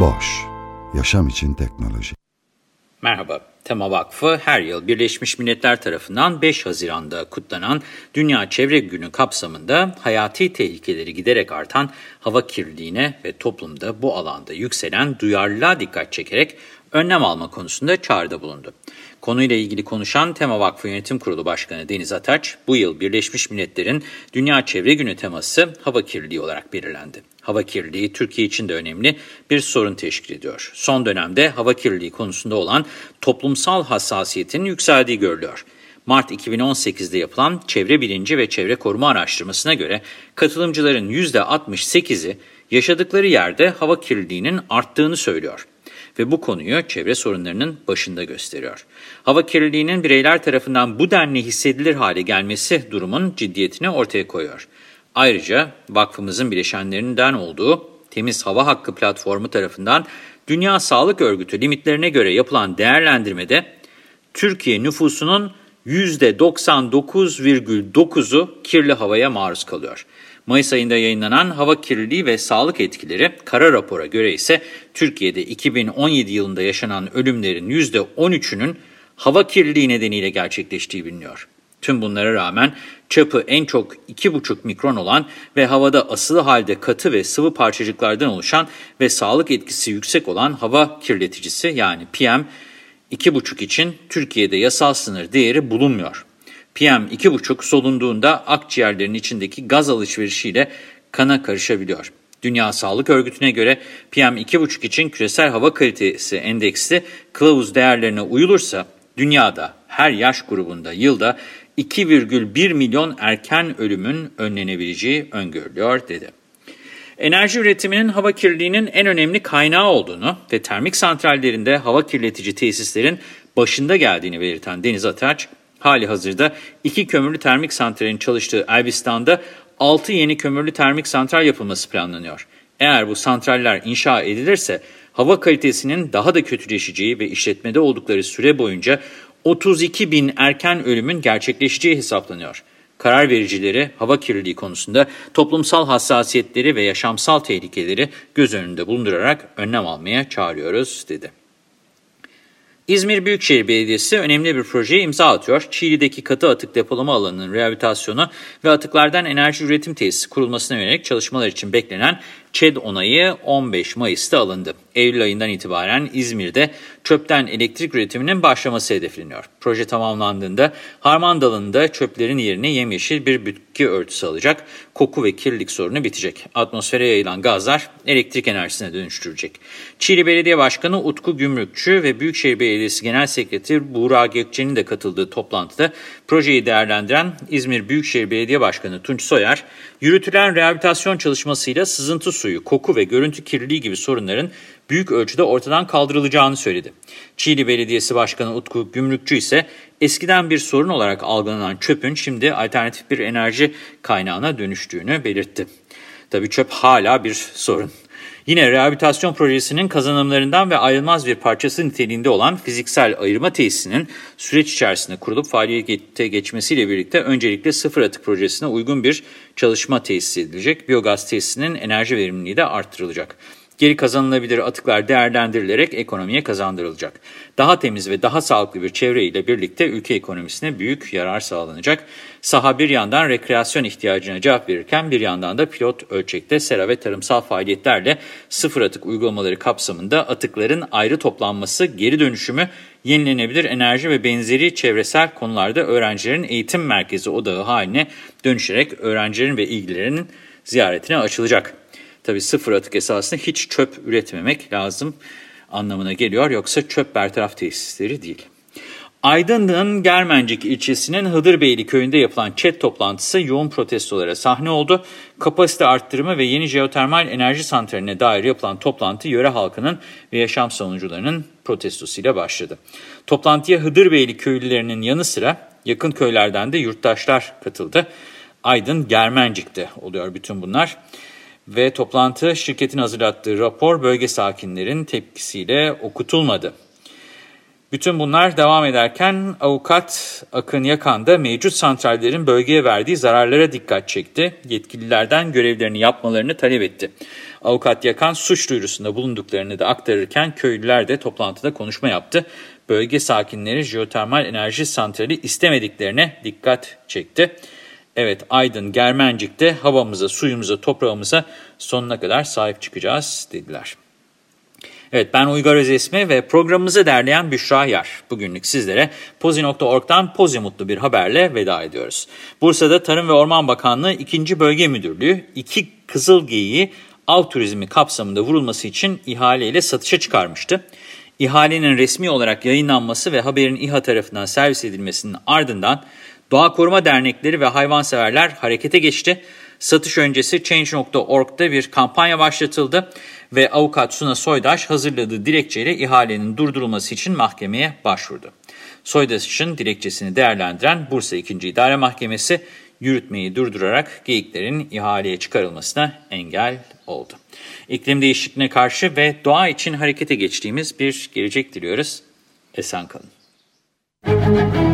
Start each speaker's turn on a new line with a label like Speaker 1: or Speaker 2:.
Speaker 1: Boş, yaşam için teknoloji.
Speaker 2: Merhaba, Tema Vakfı her yıl Birleşmiş Milletler tarafından 5 Haziran'da kutlanan Dünya Çevre Günü kapsamında hayati tehlikeleri giderek artan hava kirliliğine ve toplumda bu alanda yükselen duyarlılığa dikkat çekerek önlem alma konusunda çağrıda bulundu. Konuyla ilgili konuşan Tema Vakfı Yönetim Kurulu Başkanı Deniz Ataç, bu yıl Birleşmiş Milletler'in Dünya Çevre Günü teması hava kirliliği olarak belirlendi. Hava kirliliği Türkiye için de önemli bir sorun teşkil ediyor. Son dönemde hava kirliliği konusunda olan toplumsal hassasiyetin yükseldiği görülüyor. Mart 2018'de yapılan çevre bilinci ve çevre koruma araştırmasına göre katılımcıların %68'i yaşadıkları yerde hava kirliliğinin arttığını söylüyor ve bu konuyu çevre sorunlarının başında gösteriyor. Hava kirliliğinin bireyler tarafından bu denli hissedilir hale gelmesi durumun ciddiyetini ortaya koyuyor. Ayrıca vakfımızın bileşenlerinden olduğu Temiz Hava Hakkı platformu tarafından Dünya Sağlık Örgütü limitlerine göre yapılan değerlendirmede Türkiye nüfusunun %99,9'u kirli havaya maruz kalıyor. Mayıs ayında yayınlanan hava kirliliği ve sağlık etkileri kara rapora göre ise Türkiye'de 2017 yılında yaşanan ölümlerin %13'ünün hava kirliliği nedeniyle gerçekleştiği biliniyor. Tüm bunlara rağmen çapı en çok 2,5 mikron olan ve havada asılı halde katı ve sıvı parçacıklardan oluşan ve sağlık etkisi yüksek olan hava kirleticisi yani PM 2,5 için Türkiye'de yasal sınır değeri bulunmuyor. PM2,5 solunduğunda akciğerlerin içindeki gaz alışverişiyle kana karışabiliyor. Dünya Sağlık Örgütü'ne göre PM2,5 için küresel hava kalitesi endeksi kılavuz değerlerine uyulursa dünyada her yaş grubunda yılda 2,1 milyon erken ölümün önlenebileceği öngörülüyor dedi. Enerji üretiminin hava kirliliğinin en önemli kaynağı olduğunu ve termik santrallerinde hava kirletici tesislerin başında geldiğini belirten Deniz Ataç, hali hazırda iki kömürlü termik santralin çalıştığı Elbistan'da 6 yeni kömürlü termik santral yapılması planlanıyor. Eğer bu santraller inşa edilirse hava kalitesinin daha da kötüleşeceği ve işletmede oldukları süre boyunca 32 bin erken ölümün gerçekleşeceği hesaplanıyor. Karar vericileri hava kirliliği konusunda toplumsal hassasiyetleri ve yaşamsal tehlikeleri göz önünde bulundurarak önlem almaya çağırıyoruz dedi. İzmir Büyükşehir Belediyesi önemli bir projeye imza atıyor. Çiğli'deki katı atık depolama alanının rehabilitasyonu ve atıklardan enerji üretim tesisi kurulmasına yönelik çalışmalar için beklenen ÇED onayı 15 Mayıs'ta alındı. Eylül ayından itibaren İzmir'de çöpten elektrik üretiminin başlaması hedefleniyor. Proje tamamlandığında harman dalında çöplerin yerine yemyeşil bir bitki örtüsü alacak, koku ve kirlilik sorunu bitecek. Atmosfere yayılan gazlar elektrik enerjisine dönüştürecek. Çiğli Belediye Başkanı Utku Gümrükçü ve Büyükşehir Belediyesi Genel Sekreteri Buğra Gökçe'nin de katıldığı toplantıda projeyi değerlendiren İzmir Büyükşehir Belediye Başkanı Tunç Soyer, yürütülen rehabilitasyon çalışmasıyla sızıntı suyu, koku ve görüntü kirliliği gibi sorunların büyük ölçüde ortadan kaldırılacağını söyledi. Çiğli Belediyesi Başkanı Utku Gümrükçü ise eskiden bir sorun olarak algılanan çöpün şimdi alternatif bir enerji kaynağına dönüştüğünü belirtti. Tabii çöp hala bir sorun. Yine rehabilitasyon projesinin kazanımlarından ve ayrılmaz bir parçası niteliğinde olan fiziksel ayırma tesisinin süreç içerisinde kurulup faaliyete geçmesiyle birlikte öncelikle sıfır atık projesine uygun bir çalışma tesis edilecek. Biyogaz tesisinin enerji verimliliği de arttırılacak. Geri kazanılabilir atıklar değerlendirilerek ekonomiye kazandırılacak. Daha temiz ve daha sağlıklı bir çevre ile birlikte ülke ekonomisine büyük yarar sağlanacak. Saha bir yandan rekreasyon ihtiyacına cevap verirken bir yandan da pilot ölçekte sera ve tarımsal faaliyetlerle sıfır atık uygulamaları kapsamında atıkların ayrı toplanması, geri dönüşümü, yenilenebilir enerji ve benzeri çevresel konularda öğrencilerin eğitim merkezi odağı haline dönüşerek öğrencilerin ve ilgilerinin ziyaretine açılacak. Tabii sıfır atık esasında hiç çöp üretmemek lazım anlamına geliyor. Yoksa çöp bertaraf tesisleri değil. Aydın'ın Germencik ilçesinin Hıdırbeyli köyünde yapılan chat toplantısı yoğun protestolara sahne oldu. Kapasite arttırımı ve yeni jeotermal enerji santraline dair yapılan toplantı yöre halkının ve yaşam savunucularının protestosuyla başladı. Toplantıya Hıdırbeyli köylülerinin yanı sıra yakın köylerden de yurttaşlar katıldı. Aydın Germencik'te oluyor bütün bunlar. Ve toplantı şirketin hazırlattığı rapor bölge sakinlerin tepkisiyle okutulmadı. Bütün bunlar devam ederken avukat Akın Yakan da mevcut santrallerin bölgeye verdiği zararlara dikkat çekti. Yetkililerden görevlerini yapmalarını talep etti. Avukat Yakan suç duyurusunda bulunduklarını da aktarırken köylüler de toplantıda konuşma yaptı. Bölge sakinleri jeotermal enerji santrali istemediklerine dikkat çekti. Evet Aydın Germencik'te havamıza, suyumuza, toprağımıza sonuna kadar sahip çıkacağız dediler. Evet ben Uygar Özesmi ve programımızı derleyen Büşra Yar. Bugünlük sizlere Pozi.org'dan Pozi Mutlu bir haberle veda ediyoruz. Bursa'da Tarım ve Orman Bakanlığı 2. Bölge Müdürlüğü iki kızıl geyiği av turizmi kapsamında vurulması için ihaleyle satışa çıkarmıştı. İhalenin resmi olarak yayınlanması ve haberin İHA tarafından servis edilmesinin ardından Doğa Koruma Dernekleri ve hayvanseverler harekete geçti. Satış öncesi Change.org'da bir kampanya başlatıldı ve avukat Suna Soydaş hazırladığı dilekçeyle ihalenin durdurulması için mahkemeye başvurdu. Soydaş'ın dilekçesini değerlendiren Bursa 2. İdare Mahkemesi yürütmeyi durdurarak geyiklerin ihaleye çıkarılmasına engel oldu. İklim değişikliğine karşı ve doğa için harekete geçtiğimiz bir gelecek diliyoruz. Esen kalın.